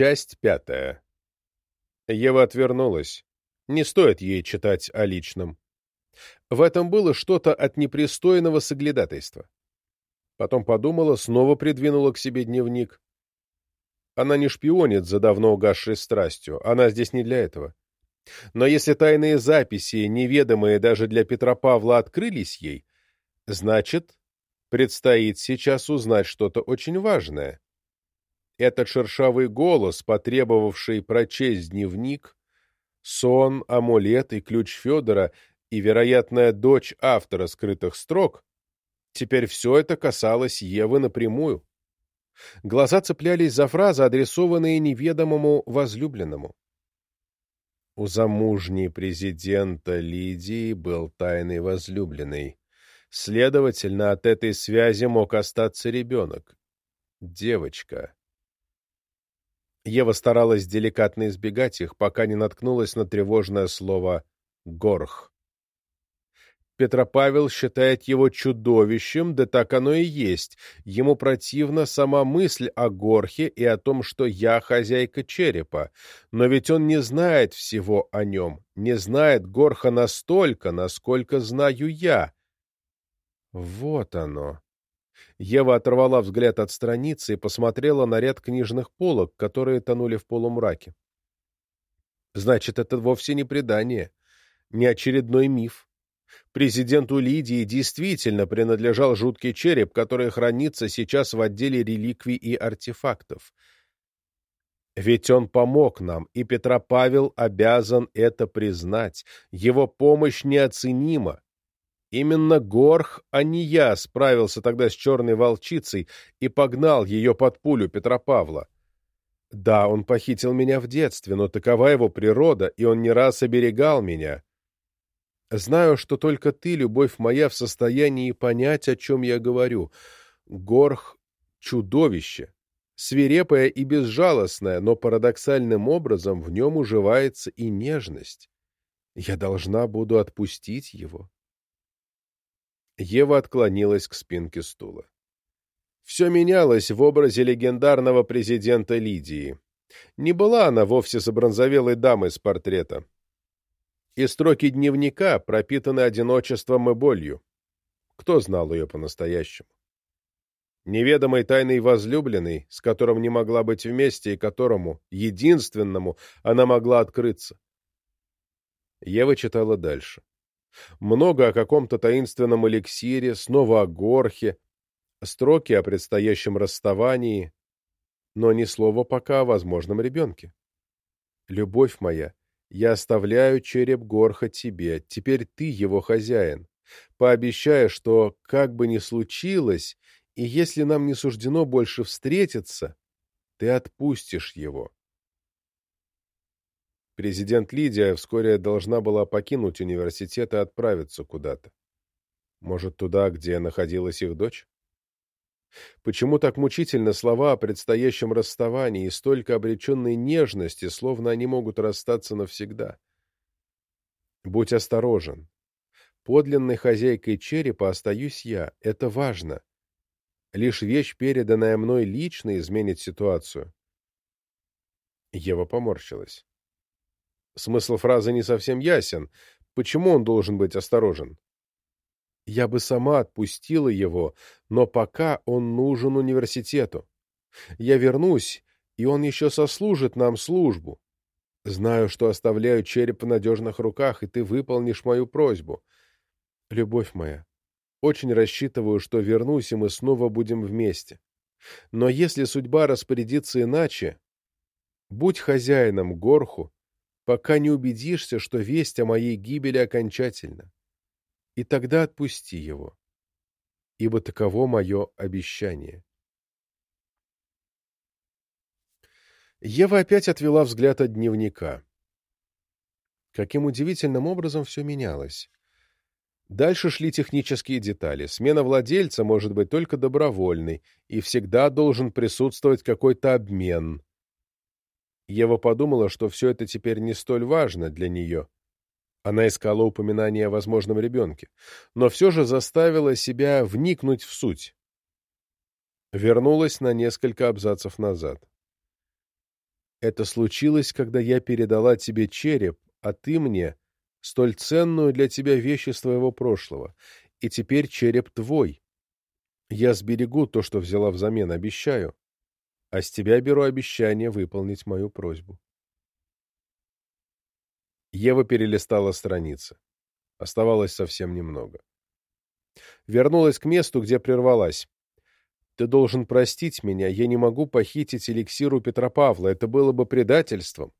Часть пятая. Ева отвернулась. Не стоит ей читать о личном. В этом было что-то от непристойного соглядатайства. Потом подумала, снова придвинула к себе дневник. Она не шпионит за давно угасшей страстью, она здесь не для этого. Но если тайные записи, неведомые даже для Петра Павла, открылись ей, значит, предстоит сейчас узнать что-то очень важное. Этот шершавый голос, потребовавший прочесть дневник, сон, амулет и ключ Федора и, вероятная дочь автора скрытых строк, теперь все это касалось Евы напрямую. Глаза цеплялись за фразы, адресованные неведомому возлюбленному. У замужней президента Лидии был тайный возлюбленный. Следовательно, от этой связи мог остаться ребенок. Девочка. Ева старалась деликатно избегать их, пока не наткнулась на тревожное слово «горх». Петропавел считает его чудовищем, да так оно и есть. Ему противна сама мысль о Горхе и о том, что я хозяйка черепа. Но ведь он не знает всего о нем, не знает Горха настолько, насколько знаю я. Вот оно. Ева оторвала взгляд от страницы и посмотрела на ряд книжных полок, которые тонули в полумраке. Значит, это вовсе не предание, не очередной миф. Президенту Лидии действительно принадлежал жуткий череп, который хранится сейчас в отделе реликвий и артефактов. Ведь он помог нам, и Петропавел обязан это признать. Его помощь неоценима. Именно Горх, а не я, справился тогда с черной волчицей и погнал ее под пулю Петропавла. Да, он похитил меня в детстве, но такова его природа, и он не раз оберегал меня. Знаю, что только ты, любовь моя, в состоянии понять, о чем я говорю. Горх — чудовище, свирепое и безжалостное, но парадоксальным образом в нем уживается и нежность. Я должна буду отпустить его. Ева отклонилась к спинке стула. Все менялось в образе легендарного президента Лидии. Не была она вовсе забронзовелой дамой с портрета и строки дневника пропитаны одиночеством и болью. Кто знал ее по-настоящему? Неведомый тайный возлюбленный, с которым не могла быть вместе и которому, единственному, она могла открыться. Ева читала дальше. Много о каком-то таинственном эликсире, снова о Горхе, строки о предстоящем расставании, но ни слова пока о возможном ребенке. Любовь моя, я оставляю череп Горха тебе, теперь ты его хозяин. Пообещай, что, как бы ни случилось, и если нам не суждено больше встретиться, ты отпустишь его. Президент Лидия вскоре должна была покинуть университет и отправиться куда-то. Может, туда, где находилась их дочь? Почему так мучительно слова о предстоящем расставании и столько обреченной нежности, словно они могут расстаться навсегда? Будь осторожен. Подлинной хозяйкой черепа остаюсь я. Это важно. Лишь вещь, переданная мной лично, изменит ситуацию. Ева поморщилась. Смысл фразы не совсем ясен. Почему он должен быть осторожен? Я бы сама отпустила его, но пока он нужен университету. Я вернусь, и он еще сослужит нам службу. Знаю, что оставляю череп в надежных руках, и ты выполнишь мою просьбу. Любовь моя, очень рассчитываю, что вернусь, и мы снова будем вместе. Но если судьба распорядится иначе, будь хозяином Горху, пока не убедишься, что весть о моей гибели окончательна и тогда отпусти его, ибо таково мое обещание. Ева опять отвела взгляд от дневника. Каким удивительным образом все менялось. Дальше шли технические детали. Смена владельца может быть только добровольной, и всегда должен присутствовать какой-то обмен. Ева подумала, что все это теперь не столь важно для нее. Она искала упоминания о возможном ребенке, но все же заставила себя вникнуть в суть. Вернулась на несколько абзацев назад. Это случилось, когда я передала тебе череп, а ты мне столь ценную для тебя вещь из твоего прошлого, и теперь череп твой. Я сберегу то, что взяла взамен, обещаю. А с тебя беру обещание выполнить мою просьбу. Ева перелистала страницы. Оставалось совсем немного. Вернулась к месту, где прервалась. Ты должен простить меня, я не могу похитить эликсиру Петра Павла, это было бы предательством.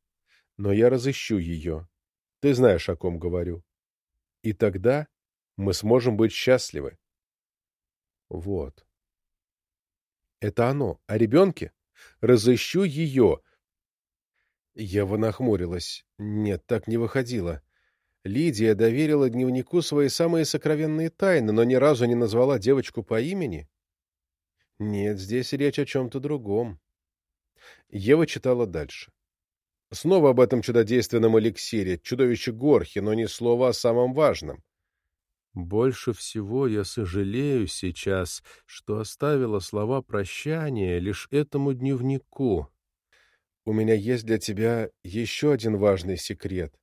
Но я разыщу ее. Ты знаешь, о ком говорю. И тогда мы сможем быть счастливы. Вот. Это оно. О ребенке? Разыщу ее. Ева нахмурилась. Нет, так не выходило. Лидия доверила дневнику свои самые сокровенные тайны, но ни разу не назвала девочку по имени. Нет, здесь речь о чем-то другом. Ева читала дальше. Снова об этом чудодейственном эликсире, чудовище Горхи, но ни слова о самом важном. Больше всего я сожалею сейчас, что оставила слова прощания лишь этому дневнику. У меня есть для тебя еще один важный секрет,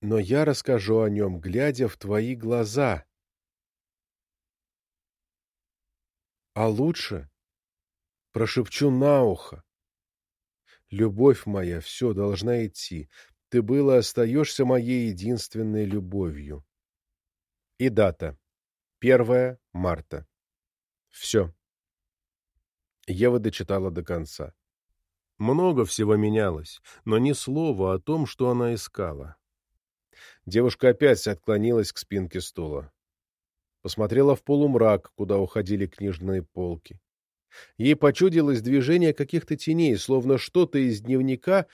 но я расскажу о нем, глядя в твои глаза. А лучше прошепчу на ухо. Любовь моя, все должна идти. Ты была остаешься моей единственной любовью. И дата. 1 марта. Все. Ева дочитала до конца. Много всего менялось, но ни слова о том, что она искала. Девушка опять отклонилась к спинке стула. Посмотрела в полумрак, куда уходили книжные полки. Ей почудилось движение каких-то теней, словно что-то из дневника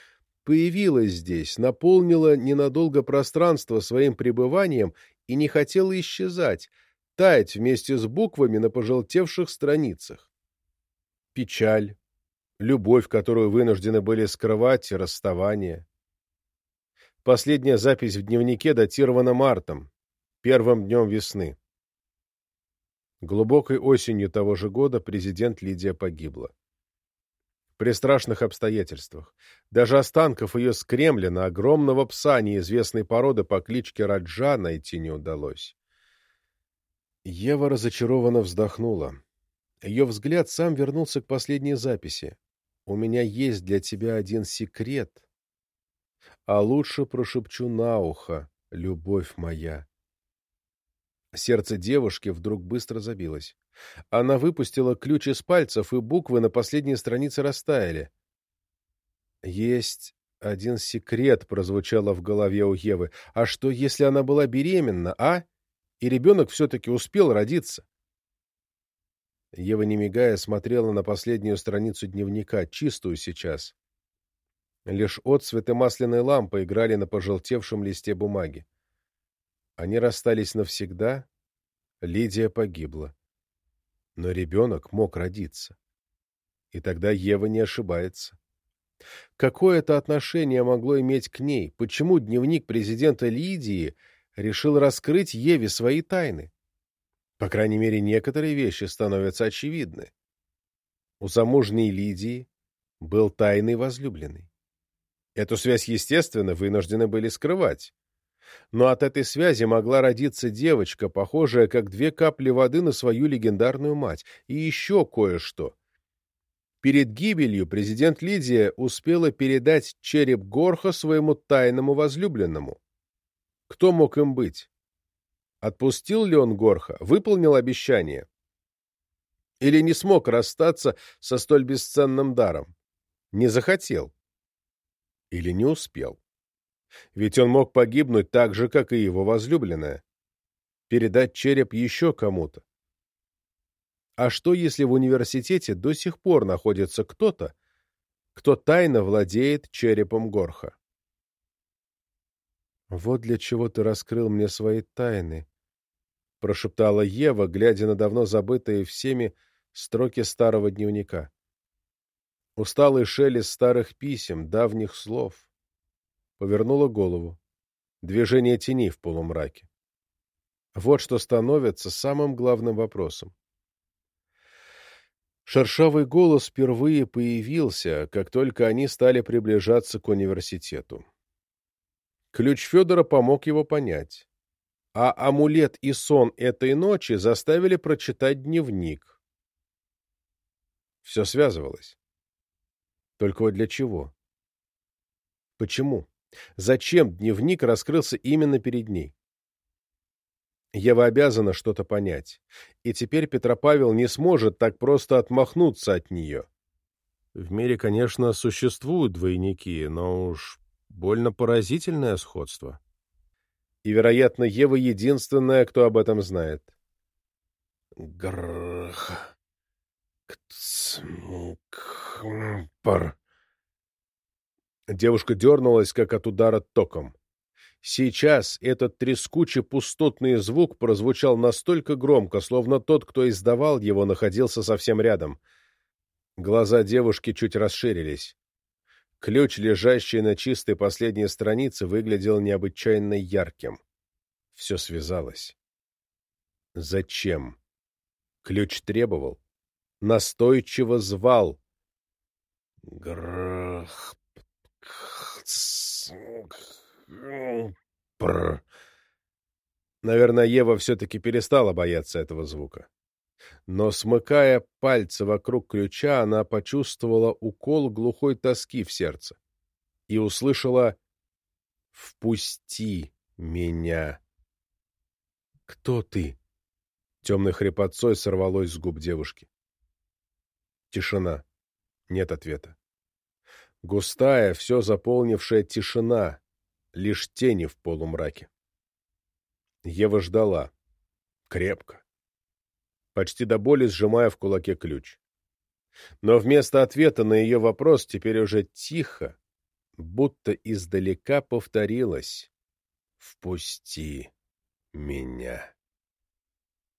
появилось здесь, наполнило ненадолго пространство своим пребыванием и не хотела исчезать, таять вместе с буквами на пожелтевших страницах. Печаль, любовь, которую вынуждены были скрывать, расставание. Последняя запись в дневнике датирована мартом, первым днем весны. Глубокой осенью того же года президент Лидия погибла. При страшных обстоятельствах. Даже останков ее с огромного пса неизвестной породы по кличке Раджа найти не удалось. Ева разочарованно вздохнула. Ее взгляд сам вернулся к последней записи. «У меня есть для тебя один секрет, а лучше прошепчу на ухо, любовь моя». Сердце девушки вдруг быстро забилось. Она выпустила ключ из пальцев, и буквы на последней странице растаяли. «Есть один секрет», — прозвучало в голове у Евы. «А что, если она была беременна, а? И ребенок все-таки успел родиться?» Ева, не мигая, смотрела на последнюю страницу дневника, чистую сейчас. Лишь отцветы масляной лампы играли на пожелтевшем листе бумаги. Они расстались навсегда. Лидия погибла. Но ребенок мог родиться. И тогда Ева не ошибается. Какое это отношение могло иметь к ней? Почему дневник президента Лидии решил раскрыть Еве свои тайны? По крайней мере, некоторые вещи становятся очевидны. У замужней Лидии был тайный возлюбленный. Эту связь, естественно, вынуждены были скрывать. Но от этой связи могла родиться девочка, похожая как две капли воды на свою легендарную мать. И еще кое-что. Перед гибелью президент Лидия успела передать череп Горха своему тайному возлюбленному. Кто мог им быть? Отпустил ли он Горха? Выполнил обещание? Или не смог расстаться со столь бесценным даром? Не захотел? Или не успел? Ведь он мог погибнуть так же, как и его возлюбленная. Передать череп еще кому-то. А что, если в университете до сих пор находится кто-то, кто тайно владеет черепом Горха? «Вот для чего ты раскрыл мне свои тайны», — прошептала Ева, глядя на давно забытые всеми строки старого дневника. Усталый шелест старых писем, давних слов повернула голову. Движение теней в полумраке. Вот что становится самым главным вопросом. Шершавый голос впервые появился, как только они стали приближаться к университету. Ключ Федора помог его понять. А амулет и сон этой ночи заставили прочитать дневник. Все связывалось. Только вот для чего? Почему? Зачем дневник раскрылся именно перед ней? Ева обязана что-то понять, и теперь Петропавел не сможет так просто отмахнуться от нее. В мире, конечно, существуют двойники, но уж больно поразительное сходство. И, вероятно, Ева единственная, кто об этом знает. Грх. Кцмкпар. Девушка дернулась, как от удара током. Сейчас этот трескучий пустотный звук прозвучал настолько громко, словно тот, кто издавал его, находился совсем рядом. Глаза девушки чуть расширились. Ключ, лежащий на чистой последней странице, выглядел необычайно ярким. Все связалось. Зачем? Ключ требовал. Настойчиво звал. Грх... Пр. Наверное, Ева все-таки перестала бояться этого звука. Но, смыкая пальцы вокруг ключа, она почувствовала укол глухой тоски в сердце и услышала «Впусти меня». «Кто ты?» Темной хрипотцой сорвалось с губ девушки. Тишина. Нет ответа. Густая, все заполнившая тишина, лишь тени в полумраке. Ева ждала. Крепко. Почти до боли сжимая в кулаке ключ. Но вместо ответа на ее вопрос теперь уже тихо, будто издалека повторилось «Впусти меня».